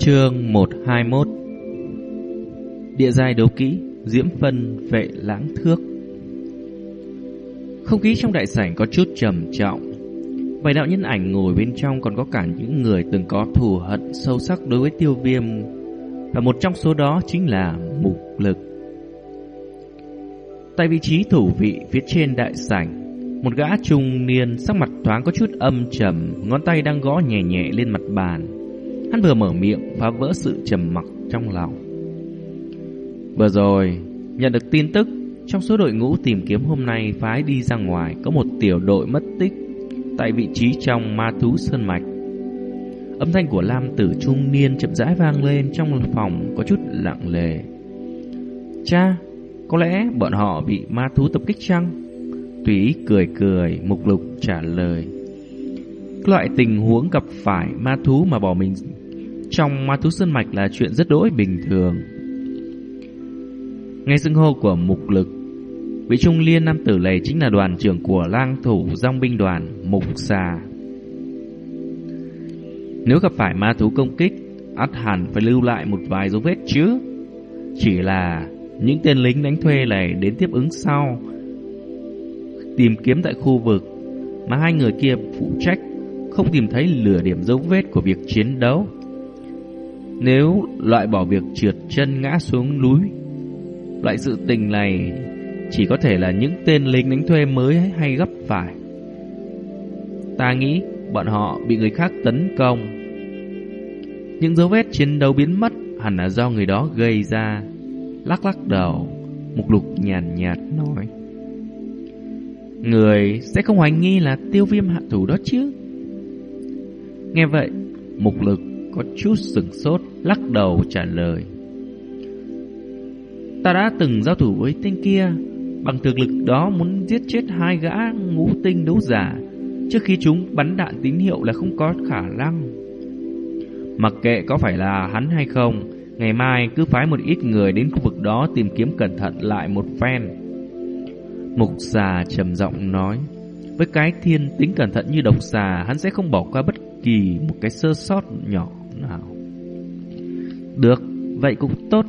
Chương 121 Địa giai đấu kỹ, Diễm phân vệ lãng thước. Không khí trong đại sảnh có chút trầm trọng. Vài đạo nhân ảnh ngồi bên trong còn có cả những người từng có thù hận sâu sắc đối với tiêu viêm. Và một trong số đó chính là mục lực. Tại vị trí thủ vị phía trên đại sảnh, Một gã trung niên sắc mặt thoáng có chút âm trầm, Ngón tay đang gõ nhẹ nhẹ lên mặt bàn. Hắn vừa mở miệng phá vỡ sự trầm mặc trong lòng Vừa rồi Nhận được tin tức Trong số đội ngũ tìm kiếm hôm nay phái đi ra ngoài Có một tiểu đội mất tích Tại vị trí trong ma thú sơn mạch Âm thanh của Lam tử trung niên chậm rãi vang lên trong phòng có chút lặng lề. Cha, có lẽ bọn họ bị ma thú tập kích chăng? Tùy cười cười, mục lục trả lời. Loại tình huống gặp phải ma thú mà bỏ mình trong ma thú sơn mạch là chuyện rất đỗi bình thường. Nghe xưng hô của mục lực, vị trung liên nam tử này chính là đoàn trưởng của lang thủ dòng binh đoàn Mục Xà. Nếu gặp phải ma thú công kích, ắt hẳn phải lưu lại một vài dấu vết chứ. Chỉ là những tên lính đánh thuê này đến tiếp ứng sau, tìm kiếm tại khu vực mà hai người kia phụ trách không tìm thấy lửa điểm dấu vết của việc chiến đấu. Nếu loại bỏ việc trượt chân ngã xuống núi, loại sự tình này chỉ có thể là những tên lính đánh thuê mới hay gấp phải. Ta nghĩ bọn họ bị người khác tấn công. Những dấu vết chiến đấu biến mất hẳn là do người đó gây ra. Lắc lắc đầu, Mục Lục nhàn nhạt, nhạt nói. Người sẽ không hoài nghi là tiêu viêm hạ thủ đó chứ. Nghe vậy, Mục Lực có chút sừng sốt, lắc đầu trả lời. Ta đã từng giao thủ với tên kia, bằng thực lực đó muốn giết chết hai gã ngũ tinh đấu giả, trước khi chúng bắn đạn tín hiệu là không có khả năng. Mặc kệ có phải là hắn hay không, ngày mai cứ phái một ít người đến khu vực đó tìm kiếm cẩn thận lại một phen. Mục xà trầm giọng nói, với cái thiên tính cẩn thận như độc xà, hắn sẽ không bỏ qua bất kỳ một cái sơ sót nhỏ nào. Được, vậy cũng tốt.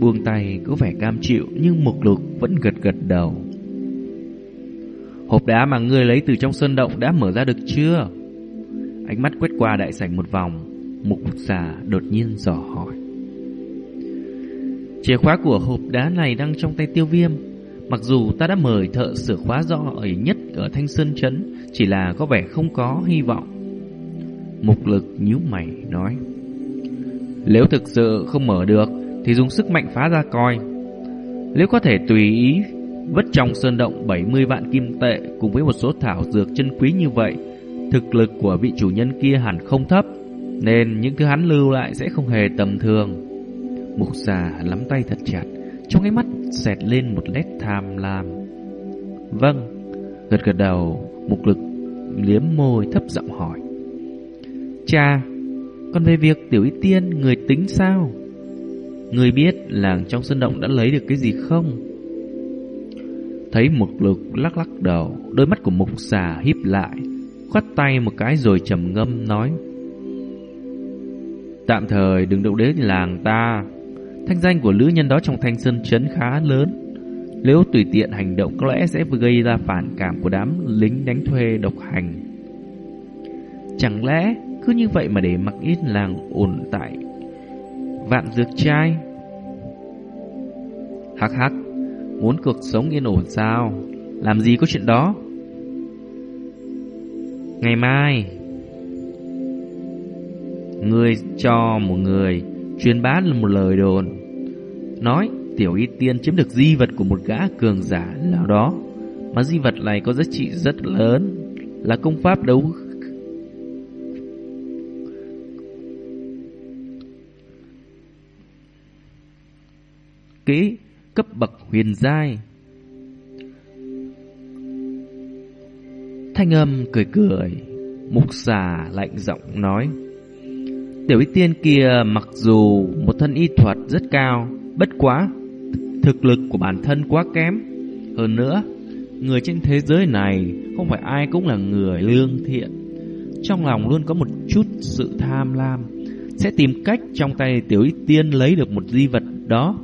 Buông tay có vẻ cam chịu nhưng mục lục vẫn gật gật đầu. Hộp đá mà ngươi lấy từ trong sơn động đã mở ra được chưa? Ánh mắt quét qua đại sảnh một vòng, mục giả đột nhiên dò hỏi. Chìa khóa của hộp đá này đang trong tay tiêu viêm. Mặc dù ta đã mời thợ sửa khóa giỏi nhất ở Thanh Sơn Trấn, chỉ là có vẻ không có hy vọng. Mục lực nhíu mày nói. Nếu thực sự không mở được, thì dùng sức mạnh phá ra coi. Nếu có thể tùy ý vất trong sơn động 70 vạn kim tệ cùng với một số thảo dược chân quý như vậy, thực lực của vị chủ nhân kia hẳn không thấp, nên những thứ hắn lưu lại sẽ không hề tầm thường. Mục già nắm tay thật chặt, trong cái mắt xẹt lên một nét tham lam. Vâng, gật gật đầu, mục lực liếm môi thấp giọng hỏi. Cha, còn về việc tiểu y tiên người tính sao? Người biết làng trong sân động đã lấy được cái gì không? Thấy mục lực lắc lắc đầu, đôi mắt của mục xà híp lại, khoát tay một cái rồi trầm ngâm nói. Tạm thời đừng động đến làng ta. Thanh danh của lữ nhân đó trong thanh sơn chấn khá lớn. Nếu tùy tiện hành động có lẽ sẽ gây ra phản cảm của đám lính đánh thuê độc hành. Chẳng lẽ cứ như vậy mà để mặc yên làng ổn tại vạn dược trai? Hắc hắc, muốn cuộc sống yên ổn sao? Làm gì có chuyện đó? Ngày mai, Ngươi cho một người truyền bá một lời đồn Nói tiểu y tiên chiếm được di vật của một gã cường giả nào đó Mà di vật này có giá trị rất lớn Là công pháp đấu kỹ cấp bậc huyền giai Thanh âm cười cười Mục xà lạnh giọng nói Tiểu y tiên kia mặc dù một thân y thuật rất cao, bất quá, thực lực của bản thân quá kém. Hơn nữa, người trên thế giới này không phải ai cũng là người lương thiện. Trong lòng luôn có một chút sự tham lam, sẽ tìm cách trong tay tiểu y tiên lấy được một di vật đó.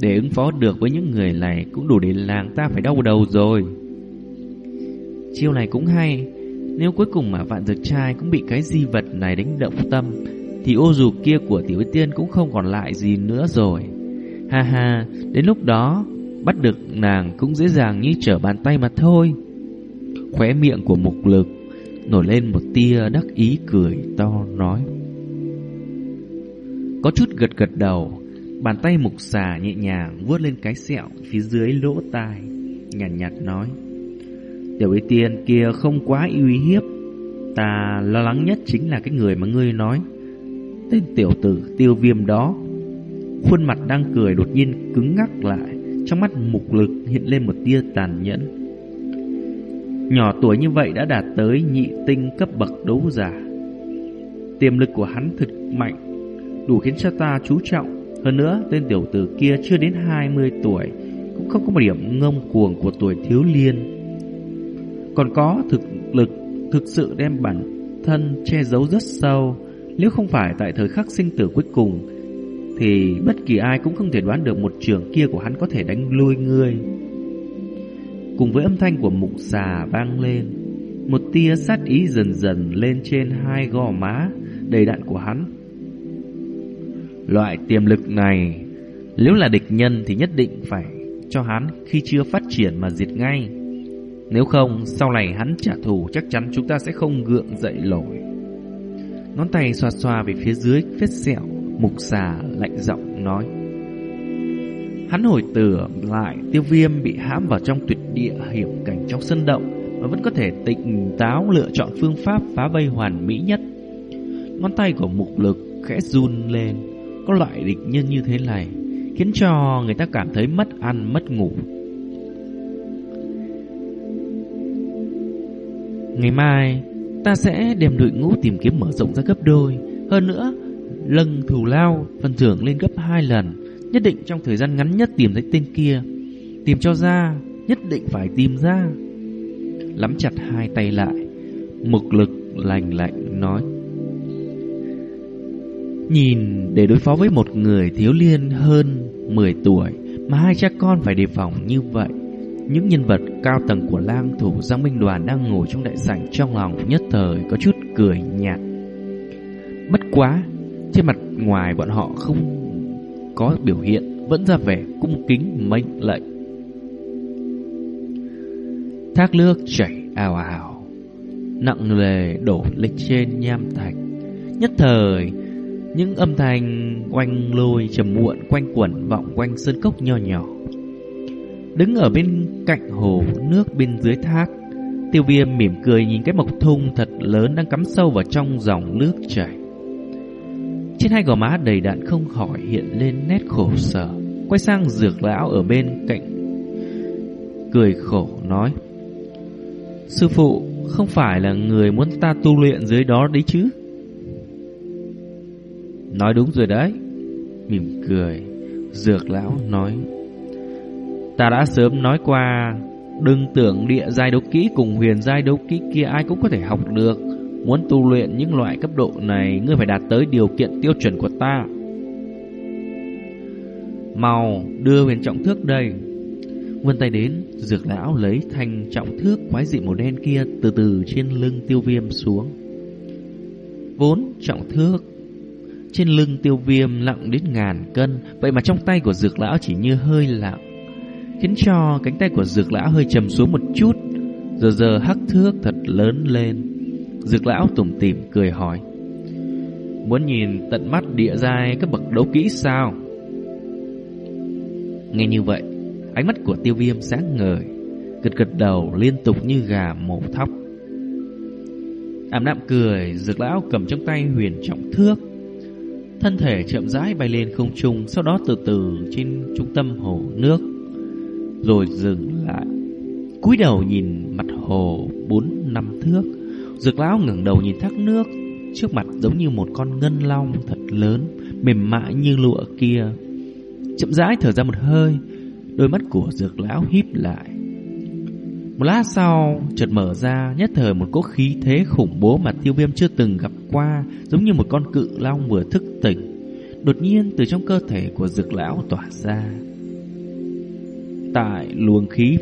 Để ứng phó được với những người này cũng đủ để làng ta phải đau đầu rồi. Chiêu này cũng hay, nếu cuối cùng mà vạn dược trai cũng bị cái di vật này đánh động tâm, thì ô dù kia của tiểu tiên cũng không còn lại gì nữa rồi. Ha ha, đến lúc đó, bắt được nàng cũng dễ dàng như trở bàn tay mà thôi. Khóe miệng của mục lực nổi lên một tia đắc ý cười to nói. Có chút gật gật đầu, bàn tay mục xà nhẹ nhàng vuốt lên cái sẹo phía dưới lỗ tai, nhàn nhạt, nhạt nói. Tiểu ý tiên kia không quá uy hiếp, ta lo lắng nhất chính là cái người mà ngươi nói. Tên tiểu tử tiêu viêm đó, khuôn mặt đang cười đột nhiên cứng ngắc lại, trong mắt mục lực hiện lên một tia tàn nhẫn. Nhỏ tuổi như vậy đã đạt tới nhị tinh cấp bậc đấu giả. Tiềm lực của hắn thực mạnh, đủ khiến cho ta chú trọng. Hơn nữa, tên tiểu tử kia chưa đến 20 tuổi, cũng không có một điểm ngông cuồng của tuổi thiếu liên. Còn có thực lực thực sự đem bản thân che giấu rất sâu. Nếu không phải tại thời khắc sinh tử cuối cùng, thì bất kỳ ai cũng không thể đoán được một trường kia của hắn có thể đánh lui ngươi. Cùng với âm thanh của mục xà vang lên, một tia sát ý dần dần lên trên hai gò má đầy đặn của hắn. Loại tiềm lực này, nếu là địch nhân thì nhất định phải cho hắn khi chưa phát triển mà diệt ngay. Nếu không, sau này hắn trả thù chắc chắn chúng ta sẽ không gượng dậy nổi. Ngón tay xoa xoa về phía dưới vết sẹo, mục xà lạnh giọng nói. Hắn hồi tưởng lại tiêu viêm bị hãm vào trong tuyệt địa hiểm cảnh trong sân động mà vẫn có thể tỉnh táo lựa chọn phương pháp phá vây hoàn mỹ nhất. Ngón tay của mục lực khẽ run lên, có loại địch nhân như thế này khiến cho người ta cảm thấy mất ăn mất ngủ. Ngày mai, ta sẽ đem đội ngũ tìm kiếm mở rộng ra gấp đôi. Hơn nữa, lân thù lao phần thưởng lên gấp hai lần Nhất định trong thời gian ngắn nhất tìm thấy tên kia Tìm cho ra Nhất định phải tìm ra Lắm chặt hai tay lại Mục lực lành lạnh nói Nhìn để đối phó với một người thiếu liên hơn 10 tuổi Mà hai cha con phải đề phòng như vậy Những nhân vật cao tầng của lang thủ Giang Minh Đoàn đang ngồi trong đại sảnh trong lòng nhất thời có chút cười nhạt Bất quá Trên mặt ngoài bọn họ không có biểu hiện vẫn ra vẻ cung kính mệnh lệnh. Thác nước chảy ào ào, nặng lề đổ lên trên nham thạch. Nhất thời, những âm thanh quanh lôi trầm muộn quanh quẩn vọng quanh sơn cốc nho nhỏ. Đứng ở bên cạnh hồ nước bên dưới thác, tiêu viêm mỉm cười nhìn cái mộc thung thật lớn đang cắm sâu vào trong dòng nước chảy. Trên hai gò má đầy đặn không khỏi hiện lên nét khổ sở Quay sang dược lão ở bên cạnh Cười khổ nói Sư phụ không phải là người muốn ta tu luyện dưới đó đấy chứ Nói đúng rồi đấy. Mỉm cười, Dược lão nói. Ta đã sớm nói qua, Đừng tưởng địa giai đấu kỹ cùng huyền giai đấu kỹ kia ai cũng có thể học được. Muốn tu luyện những loại cấp độ này, Ngươi phải đạt tới điều kiện tiêu chuẩn của ta. Màu đưa huyền trọng thước đây. Vươn tay đến, Dược lão lấy thanh trọng thước Quái dị màu đen kia từ từ trên lưng tiêu viêm xuống. Vốn trọng thước trên lưng tiêu viêm nặng đến ngàn cân. Vậy mà trong tay của dược lão chỉ như hơi lặng. Khiến cho cánh tay của dược lão hơi trầm xuống một chút. Giờ giờ hắc thước thật lớn lên. Dược lão tủm tỉm cười hỏi, Muốn nhìn tận mắt địa giai các bậc đấu kỹ sao? Nghe như vậy, Ánh mắt của tiêu viêm sáng ngời, Gật gật đầu liên tục như gà mổ thóc. Ảm đạm cười, Dược lão cầm trong tay huyền trọng thước. Thân thể chậm rãi bay lên không trung, Sau đó từ từ trên trung tâm hồ nước, Rồi dừng lại. Cúi đầu nhìn mặt hồ bốn năm thước Dược lão ngẩng đầu nhìn thác nước, Trước mặt giống như một con ngân long thật lớn, Mềm mại như lụa kia. Chậm rãi thở ra một hơi, Đôi mắt của dược lão híp lại. Một lát sau, chợt mở ra, nhất thời một cỗ khí thế khủng bố mà tiêu viêm chưa từng gặp qua, giống như một con cự long vừa thức tỉnh. Đột nhiên từ trong cơ thể của dược lão tỏa ra. Tại luồng khí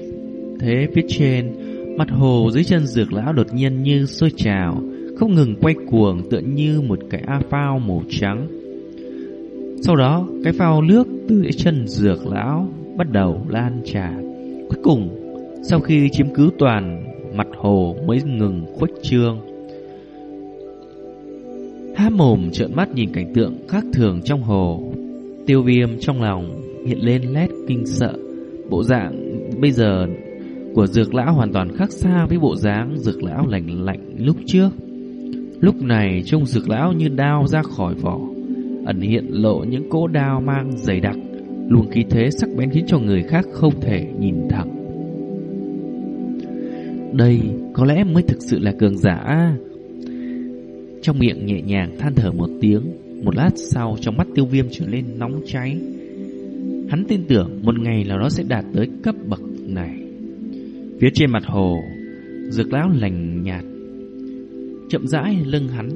thế phía trên, mặt hồ dưới chân dược lão đột nhiên như sôi trào, không ngừng quay cuồng tựa như một cái a phao màu trắng. Sau đó, cái phao nước từ dưới chân dược lão bắt đầu lan tràn. Cuối cùng, sau khi chiếm cứ toàn mặt hồ mới ngừng khuếch trương. Há mồm trợn mắt nhìn cảnh tượng khác thường trong hồ. Tiêu viêm trong lòng hiện lên lét kinh sợ. Bộ dạng bây giờ của dược lão hoàn toàn khác xa với bộ dáng dược lão lạnh lạnh lúc trước. Lúc này trông dược lão như đao ra khỏi vỏ, ẩn hiện lộ những cỗ đao mang dày đặc, luồng khí thế sắc bén khiến cho người khác không thể nhìn thẳng. Đây có lẽ mới thực sự là cường giả. Trong miệng nhẹ nhàng than thở một tiếng, một lát sau trong mắt tiêu viêm trở lên nóng cháy. Hắn tin tưởng một ngày nào đó sẽ đạt tới cấp bậc này. Phía trên mặt hồ, dược lão lành nhạt. Chậm rãi lưng hắn,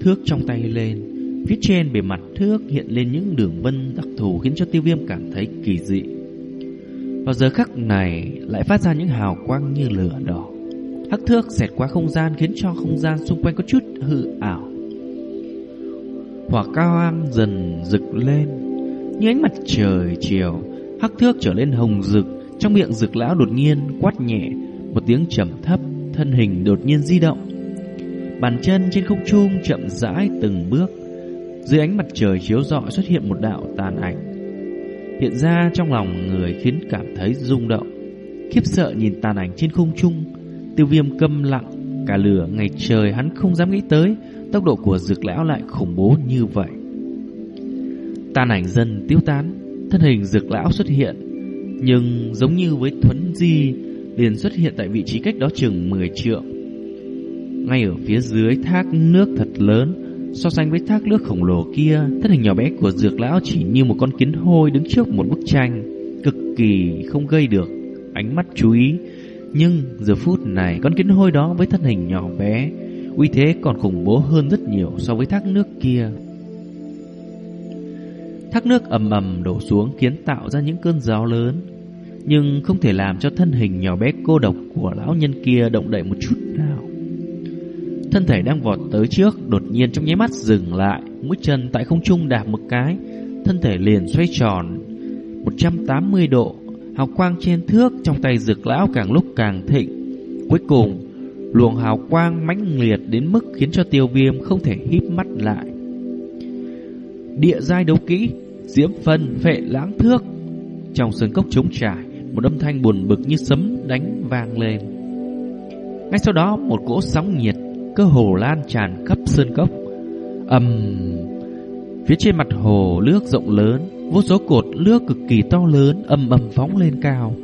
thước trong tay lên. Phía trên bề mặt thước hiện lên những đường vân đặc thù khiến cho tiêu viêm cảm thấy kỳ dị. Vào giờ khắc này lại phát ra những hào quang như lửa đỏ. Hắc thước xẹt qua không gian khiến cho không gian xung quanh có chút hư ảo. Hỏa cao am dần rực lên, như ánh mặt trời chiều, hắc thước trở lên hồng rực, trong miệng rực lão đột nhiên quát nhẹ, một tiếng trầm thấp, thân hình đột nhiên di động. Bàn chân trên không trung chậm rãi từng bước, dưới ánh mặt trời chiếu rọi xuất hiện một đạo tàn ảnh hiện ra trong lòng người khiến cảm thấy rung động. Khiếp sợ nhìn tàn ảnh trên không trung, tiêu viêm câm lặng, cả lửa ngày trời hắn không dám nghĩ tới, tốc độ của dược lão lại khủng bố như vậy. Tàn ảnh dần tiêu tán, thân hình dược lão xuất hiện, nhưng giống như với thuấn di, liền xuất hiện tại vị trí cách đó chừng 10 trượng. Ngay ở phía dưới thác nước thật lớn, So sánh với thác nước khổng lồ kia, thân hình nhỏ bé của dược lão chỉ như một con kiến hôi đứng trước một bức tranh, cực kỳ không gây được ánh mắt chú ý. Nhưng giờ phút này, con kiến hôi đó với thân hình nhỏ bé, uy thế còn khủng bố hơn rất nhiều so với thác nước kia. Thác nước ầm ầm đổ xuống khiến tạo ra những cơn gió lớn, nhưng không thể làm cho thân hình nhỏ bé cô độc của lão nhân kia động đậy một chút nào. Thân thể đang vọt tới trước, Đột nhiên trong nháy mắt dừng lại, Mũi chân tại không trung đạp một cái, Thân thể liền xoay tròn 180 độ, Hào quang trên thước trong tay dược lão càng lúc càng thịnh. Cuối cùng, Luồng hào quang mãnh liệt đến mức Khiến cho tiêu viêm không thể híp mắt lại. Địa giai đấu kỹ, Diễm phân phệ lãng thước. Trong sân cốc trống trải, Một âm thanh buồn bực như sấm đánh vang lên. Ngay sau đó, một cỗ sóng nhiệt cơ hồ lan tràn khắp sơn cốc. ầm, phía trên mặt hồ nước rộng lớn, vô số cột nước cực kỳ to lớn ầm ầm phóng lên cao.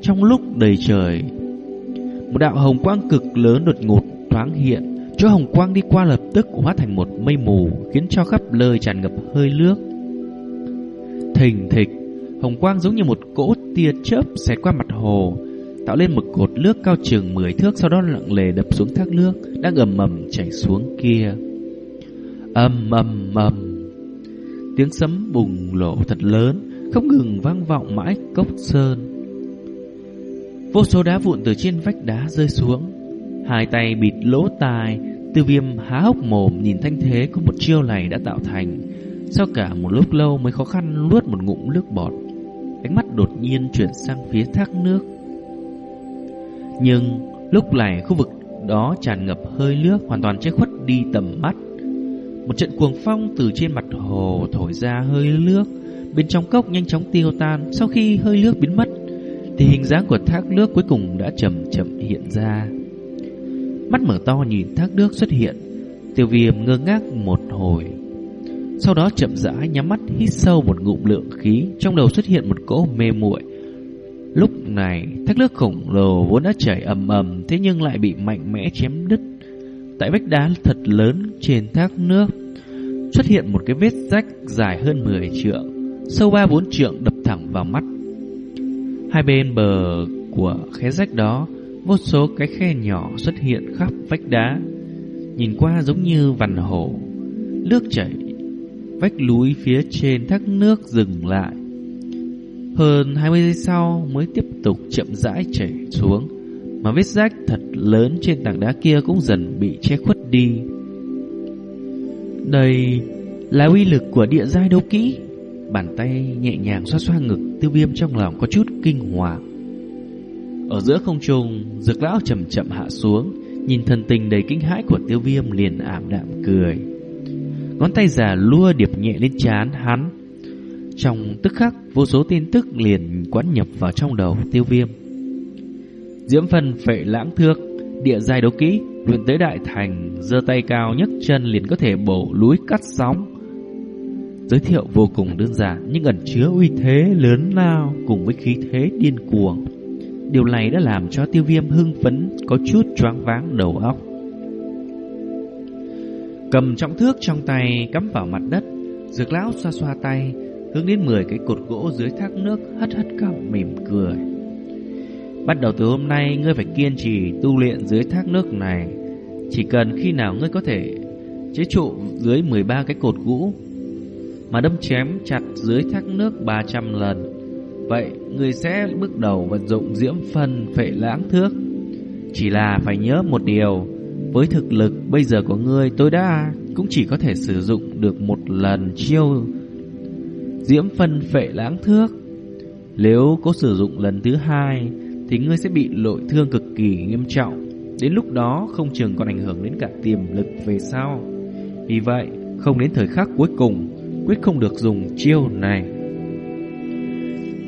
Trong lúc đầy trời, một đạo hồng quang cực lớn đột ngột thoáng hiện, chỗ hồng quang đi qua lập tức hóa thành một mây mù, khiến cho khắp nơi tràn ngập hơi nước. Thình thịch, hồng quang giống như một cỗ tia chớp xẹt qua mặt hồ, tạo lên một cột nước cao chừng 10 thước sau đó lặng lề đập xuống thác nước đang ầm ầm chảy xuống kia. Ầm ầm ầm. Tiếng sấm bùng nổ thật lớn, không ngừng vang vọng mãi cốc sơn. Vô số đá vụn từ trên vách đá rơi xuống, hai tay bịt lỗ tai, Tiêu Viêm há hốc mồm nhìn thanh thế của một chiêu này đã tạo thành. Sau cả một lúc lâu mới khó khăn nuốt một ngụm nước bọt. Ánh mắt đột nhiên chuyển sang phía thác nước. Nhưng lúc này khu vực đó tràn ngập hơi nước hoàn toàn che khuất đi tầm mắt. Một trận cuồng phong từ trên mặt hồ thổi ra hơi nước, bên trong cốc nhanh chóng tiêu tan. Sau khi hơi nước biến mất, thì hình dáng của thác nước cuối cùng đã chậm chậm hiện ra. Mắt mở to nhìn thác nước xuất hiện, tiêu viêm ngơ ngác một hồi. Sau đó chậm rãi nhắm mắt hít sâu một ngụm lượng khí, trong đầu xuất hiện một cỗ mê muội Lúc này, thác nước khổng lồ vốn đã chảy ầm ầm thế nhưng lại bị mạnh mẽ chém đứt. Tại vách đá thật lớn trên thác nước xuất hiện một cái vết rách dài hơn 10 trượng, sâu ba bốn trượng đập thẳng vào mắt. Hai bên bờ của khe rách đó, vô số cái khe nhỏ xuất hiện khắp vách đá. Nhìn qua giống như vằn hổ, nước chảy, vách núi phía trên thác nước dừng lại. Hơn 20 giây sau mới tiếp tục chậm rãi chảy xuống, mà vết rách thật lớn trên tảng đá kia cũng dần bị che khuất đi. Đây là uy lực của địa giai đấu kỹ. Bàn tay nhẹ nhàng xoa xoa ngực, tiêu viêm trong lòng có chút kinh hoàng. Ở giữa không trung, dược lão chậm chậm hạ xuống, nhìn thần tình đầy kinh hãi của tiêu viêm liền ảm đạm cười. Ngón tay già lua điệp nhẹ lên chán hắn. Trong tức khắc, vô số tin tức liền quán nhập vào trong đầu tiêu viêm. Diễm phần phệ lãng thước, địa giai đấu kỹ, luyện tới đại thành, giơ tay cao nhấc chân liền có thể bổ núi cắt sóng. Giới thiệu vô cùng đơn giản nhưng ẩn chứa uy thế lớn lao cùng với khí thế điên cuồng. Điều này đã làm cho tiêu viêm hưng phấn có chút choáng váng đầu óc. Cầm trọng thước trong tay cắm vào mặt đất, dược lão xoa xoa tay, hướng đến 10 cái cột gỗ dưới thác nước hất hất cằm mỉm cười. Bắt đầu từ hôm nay ngươi phải kiên trì tu luyện dưới thác nước này. Chỉ cần khi nào ngươi có thể chế trụ dưới 13 cái cột gỗ mà đâm chém chặt dưới thác nước 300 lần. Vậy ngươi sẽ bước đầu vận dụng diễm phân phệ lãng thước. Chỉ là phải nhớ một điều, với thực lực bây giờ của ngươi tối đa cũng chỉ có thể sử dụng được một lần chiêu diễm phân phệ lãng thước. Nếu có sử dụng lần thứ hai thì ngươi sẽ bị lội thương cực kỳ nghiêm trọng. Đến lúc đó không chừng còn ảnh hưởng đến cả tiềm lực về sau. Vì vậy, không đến thời khắc cuối cùng, quyết không được dùng chiêu này.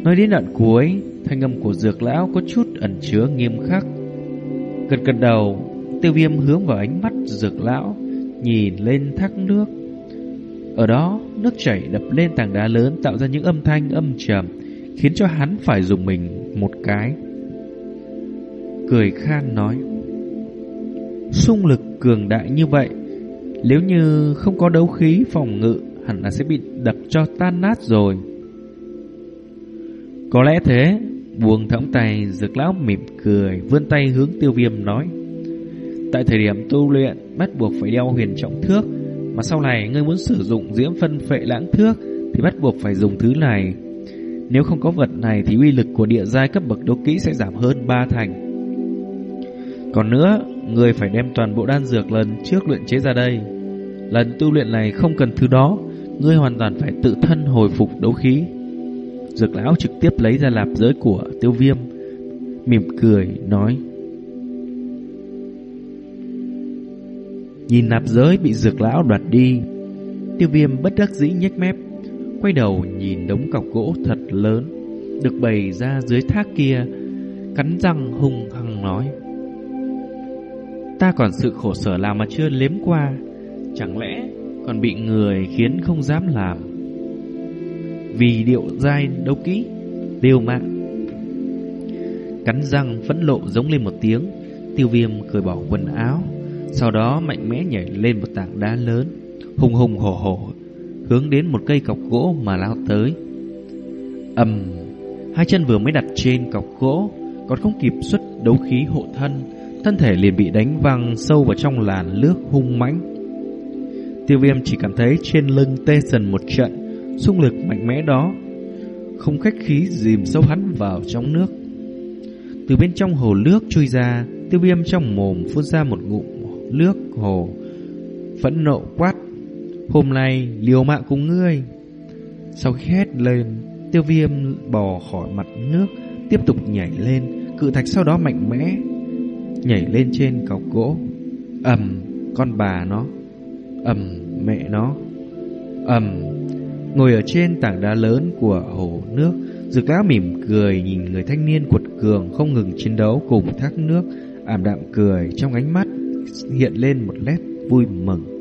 Nói đến đoạn cuối, thanh âm của dược lão có chút ẩn chứa nghiêm khắc. Gật gật đầu, tiêu viêm hướng vào ánh mắt dược lão, nhìn lên thác nước. Ở đó, nước chảy đập lên tảng đá lớn tạo ra những âm thanh âm trầm, khiến cho hắn phải dùng mình một cái. Cười khan nói Xung lực cường đại như vậy Nếu như không có đấu khí phòng ngự Hẳn là sẽ bị đập cho tan nát rồi. Có lẽ thế Buông thõng tay Dược lão mỉm cười Vươn tay hướng tiêu viêm nói Tại thời điểm tu luyện Bắt buộc phải đeo huyền trọng thước mà sau này ngươi muốn sử dụng diễm phân phệ lãng thước Thì bắt buộc phải dùng thứ này Nếu không có vật này Thì uy lực của địa giai cấp bậc đấu kỹ sẽ giảm hơn 3 thành còn nữa, người phải đem toàn bộ đan dược lần trước luyện chế ra đây. Lần tu luyện này không cần thứ đó, ngươi hoàn toàn phải tự thân hồi phục đấu khí. Dược lão trực tiếp lấy ra lạp giới của tiêu viêm, mỉm cười, nói. Nhìn nạp giới bị dược lão đoạt đi, tiêu viêm bất đắc dĩ nhếch mép, quay đầu nhìn đống cọc gỗ thật lớn, được bày ra dưới thác kia, cắn răng hung hăng nói. Ta còn sự khổ sở nào mà chưa lếm qua Chẳng lẽ còn bị người khiến không dám làm Vì điệu dai đấu kỹ Liều mạng Cắn răng phẫn lộ giống lên một tiếng Tiêu viêm cởi bỏ quần áo sau đó mạnh mẽ nhảy lên một tảng đá lớn Hùng hùng hổ hổ Hướng đến một cây cọc gỗ mà lao tới ầm Hai chân vừa mới đặt trên cọc gỗ Còn không kịp xuất đấu khí hộ thân thân thể liền bị đánh văng sâu vào trong làn nước hung mãnh. Tiêu viêm chỉ cảm thấy trên lưng tê dần một trận, xung lực mạnh mẽ đó, không khách khí dìm sâu hắn vào trong nước. Từ bên trong hồ nước trôi ra, tiêu viêm trong mồm phun ra một ngụm nước hồ, phẫn nộ quát. Hôm nay liều mạng cùng ngươi. Sau khi hét lên, tiêu viêm bò khỏi mặt nước, tiếp tục nhảy lên, cự thạch sau đó mạnh mẽ nhảy lên trên cọc gỗ. ầm, con bà nó. ầm, mẹ nó. ầm. Ngồi ở trên tảng đá lớn của hồ nước, Dược lão mỉm cười nhìn người thanh niên cuột cường không ngừng chiến đấu cùng thác nước, ảm đạm cười trong ánh mắt hiện lên một nét vui mừng.